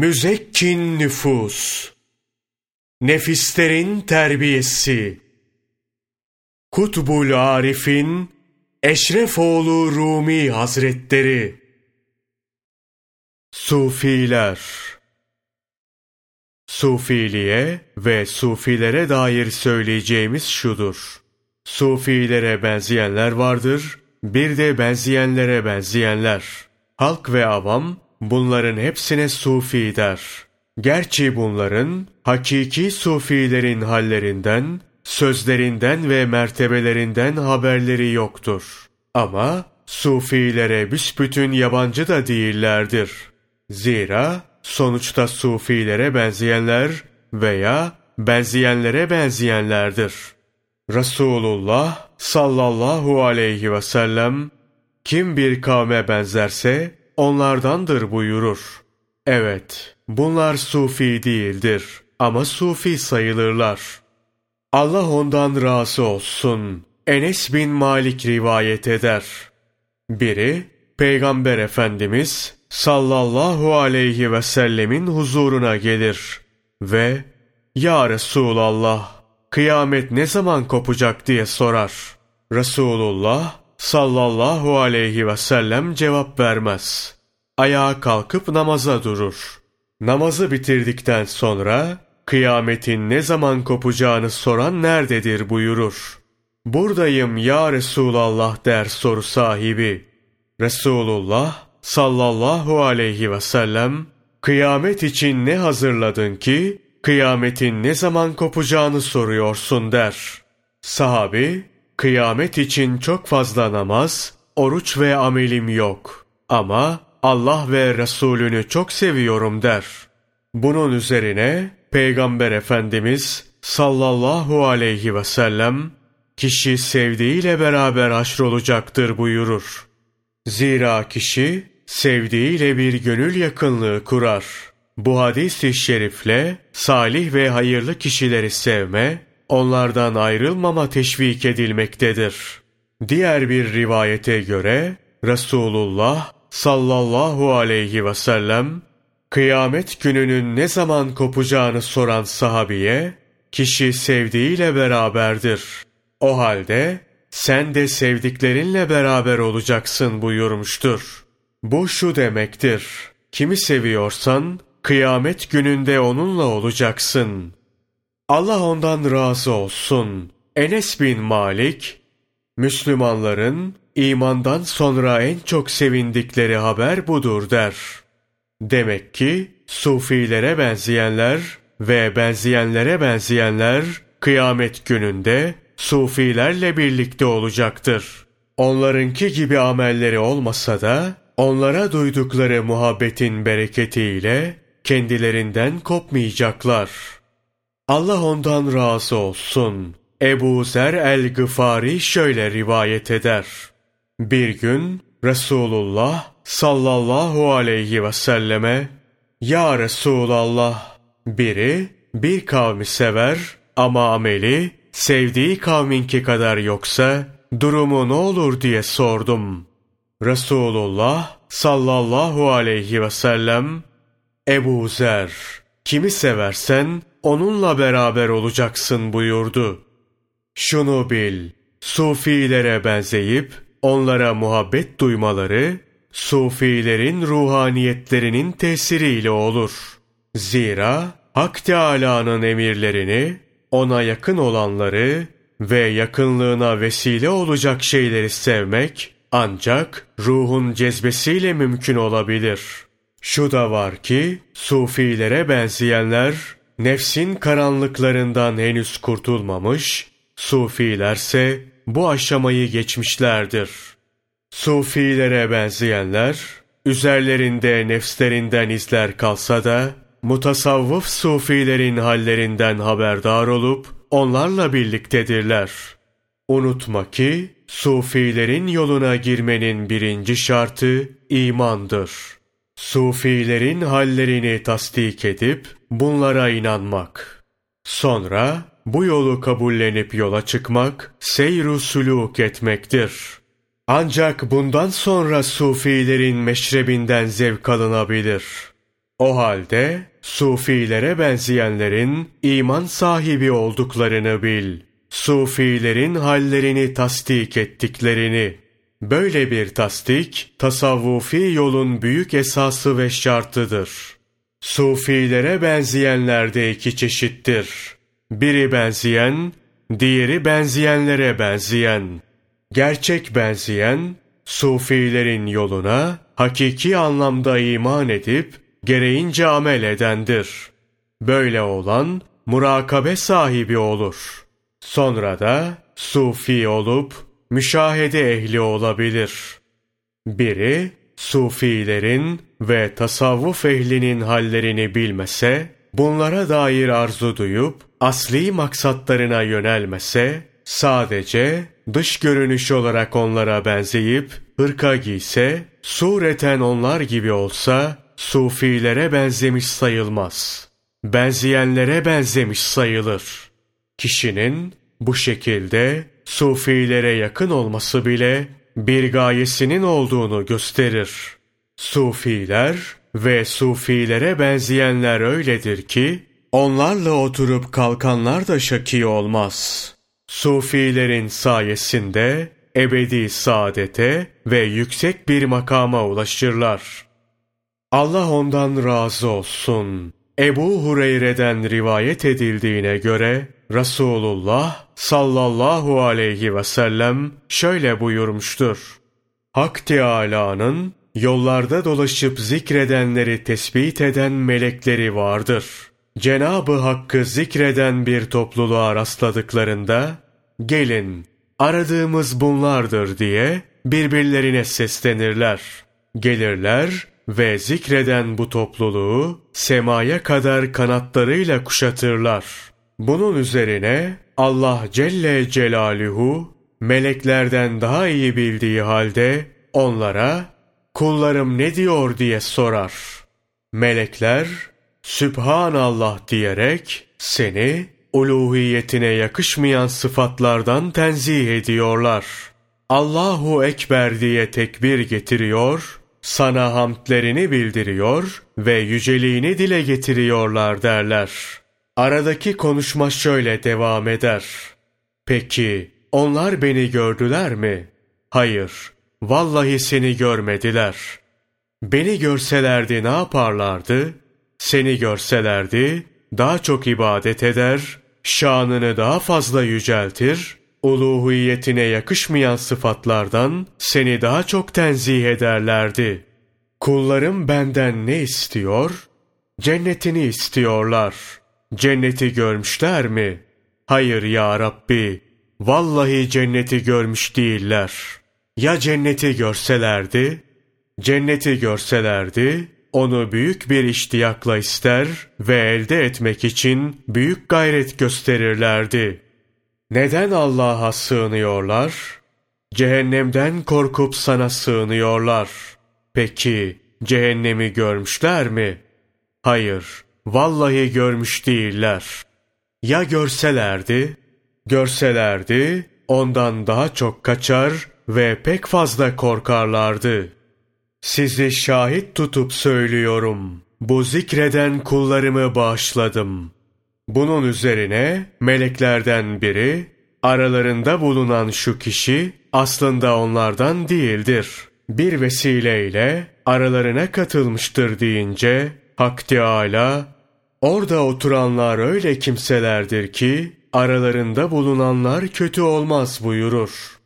Müzekkin nüfus, nefislerin terbiyesi, Kutbul Arif'in Eşrefoğlu Rumi Hazretleri, Sufiler, Sufiliğe ve Sufilere dair söyleyeceğimiz şudur. Sufilere benzeyenler vardır, bir de benzeyenlere benzeyenler. Halk ve avam bunların hepsine Sufi der. Gerçi bunların hakiki Sufilerin hallerinden, sözlerinden ve mertebelerinden haberleri yoktur. Ama Sufilere büsbütün yabancı da değillerdir. Zira sonuçta Sufilere benzeyenler veya benzeyenlere benzeyenlerdir. Resulullah sallallahu aleyhi ve sellem kim bir kavme benzerse onlardandır buyurur. Evet, bunlar sufi değildir ama sufi sayılırlar. Allah ondan razı olsun. Enes bin Malik rivayet eder. Biri, Peygamber Efendimiz sallallahu aleyhi ve sellemin huzuruna gelir ve ''Ya Resulallah, kıyamet ne zaman kopacak?'' diye sorar. Resulullah sallallahu aleyhi ve sellem cevap vermez. Ayağa kalkıp namaza durur. Namazı bitirdikten sonra kıyametin ne zaman kopacağını soran nerededir buyurur. Buradayım ya Resulallah der soru sahibi. Resulullah sallallahu aleyhi ve sellem kıyamet için ne hazırladın ki kıyametin ne zaman kopacağını soruyorsun der. Sahabi kıyamet için çok fazla namaz, oruç ve amelim yok ama Allah ve Resulünü çok seviyorum der. Bunun üzerine Peygamber Efendimiz sallallahu aleyhi ve sellem kişi sevdiğiyle beraber haşrolacaktır buyurur. Zira kişi sevdiğiyle bir gönül yakınlığı kurar. Bu hadis-i şerifle salih ve hayırlı kişileri sevme, onlardan ayrılmama teşvik edilmektedir. Diğer bir rivayete göre Resulullah sallallahu aleyhi ve sellem kıyamet gününün ne zaman kopacağını soran sahabiye kişi sevdiğiyle beraberdir. O halde sen de sevdiklerinle beraber olacaksın buyurmuştur. Bu şu demektir. Kimi seviyorsan kıyamet gününde onunla olacaksın. Allah ondan razı olsun. Enes bin Malik, Müslümanların imandan sonra en çok sevindikleri haber budur der. Demek ki sufilere benzeyenler ve benzeyenlere benzeyenler kıyamet gününde sufilerle birlikte olacaktır. Onlarınki gibi amelleri olmasa da onlara duydukları muhabbetin bereketiyle kendilerinden kopmayacaklar. Allah ondan razı olsun. Ebu Zer el-Gıfari şöyle rivayet eder. Bir gün Resulullah sallallahu aleyhi ve selleme Ya Resulallah biri bir kavmi sever ama ameli sevdiği kavminki kadar yoksa durumu ne olur diye sordum. Resulullah sallallahu aleyhi ve sellem Ebu Zer kimi seversen onunla beraber olacaksın buyurdu. Şunu bil, sufilere benzeyip onlara muhabbet duymaları, sufilerin ruhaniyetlerinin tesiriyle olur. Zira Hak Teâlâ'nın emirlerini, ona yakın olanları ve yakınlığına vesile olacak şeyleri sevmek, ancak ruhun cezbesiyle mümkün olabilir. Şu da var ki, sufilere benzeyenler, nefsin karanlıklarından henüz kurtulmamış, sufilerse bu aşamayı geçmişlerdir. Sufilere benzeyenler, üzerlerinde nefslerinden izler kalsa da, mutasavvıf sufilerin hallerinden haberdar olup, onlarla birliktedirler. Unutma ki, sufilerin yoluna girmenin birinci şartı imandır. Sufilerin hallerini tasdik edip, bunlara inanmak. Sonra, bu yolu kabullenip yola çıkmak, seyru suluk etmektir. Ancak bundan sonra sufilerin meşrebinden zevk alınabilir. O halde Sufilere benzeyenlerin iman sahibi olduklarını bil. Sufilerin hallerini tasdik ettiklerini. Böyle bir tasdik, tasavvufi yolun büyük esası ve şartıdır. Sufilere benzeyenler de iki çeşittir. Biri benzeyen, diğeri benzeyenlere benzeyen. Gerçek benzeyen, Sufilerin yoluna hakiki anlamda iman edip gereğince amel edendir. Böyle olan murakabe sahibi olur. Sonra da sufi olup müşahede ehli olabilir. Biri sufilerin ve tasavvuf ehlinin hallerini bilmese, bunlara dair arzu duyup asli maksatlarına yönelmese, sadece dış görünüş olarak onlara benzeyip hırka giyse, sureten onlar gibi olsa, sufilere benzemiş sayılmaz. Benzeyenlere benzemiş sayılır. Kişinin bu şekilde sufilere yakın olması bile bir gayesinin olduğunu gösterir. Sufiler ve sufilere benzeyenler öyledir ki, onlarla oturup kalkanlar da şaki olmaz. Sufilerin sayesinde ebedi saadete ve yüksek bir makama ulaşırlar. Allah ondan razı olsun. Ebu Hureyre'den rivayet edildiğine göre Resulullah sallallahu aleyhi ve sellem şöyle buyurmuştur. Hak Teâlâ'nın yollarda dolaşıp zikredenleri tespit eden melekleri vardır. Cenabı Hakk'ı zikreden bir topluluğa rastladıklarında, gelin aradığımız bunlardır diye birbirlerine seslenirler. Gelirler ve zikreden bu topluluğu semaya kadar kanatlarıyla kuşatırlar. Bunun üzerine Allah Celle Celaluhu meleklerden daha iyi bildiği halde onlara kullarım ne diyor diye sorar. Melekler Sübhanallah diyerek seni uluhiyetine yakışmayan sıfatlardan tenzih ediyorlar. Allahu Ekber diye tekbir getiriyor, sana hamdlerini bildiriyor ve yüceliğini dile getiriyorlar derler. Aradaki konuşma şöyle devam eder. Peki onlar beni gördüler mi? Hayır, vallahi seni görmediler. Beni görselerdi ne yaparlardı? Seni görselerdi daha çok ibadet eder, şanını daha fazla yüceltir, uluhiyetine yakışmayan sıfatlardan seni daha çok tenzih ederlerdi. Kullarım benden ne istiyor? Cennetini istiyorlar. Cenneti görmüşler mi? Hayır ya Rabbi, vallahi cenneti görmüş değiller. Ya cenneti görselerdi? Cenneti görselerdi, onu büyük bir iştiyakla ister ve elde etmek için büyük gayret gösterirlerdi. Neden Allah'a sığınıyorlar? Cehennemden korkup sana sığınıyorlar. Peki cehennemi görmüşler mi? Hayır, vallahi görmüş değiller. Ya görselerdi? Görselerdi, ondan daha çok kaçar ve pek fazla korkarlardı.'' Sizi şahit tutup söylüyorum. Bu zikreden kullarımı bağışladım. Bunun üzerine meleklerden biri, aralarında bulunan şu kişi aslında onlardan değildir. Bir vesileyle aralarına katılmıştır deyince, Hak Teâlâ, orada oturanlar öyle kimselerdir ki, aralarında bulunanlar kötü olmaz buyurur.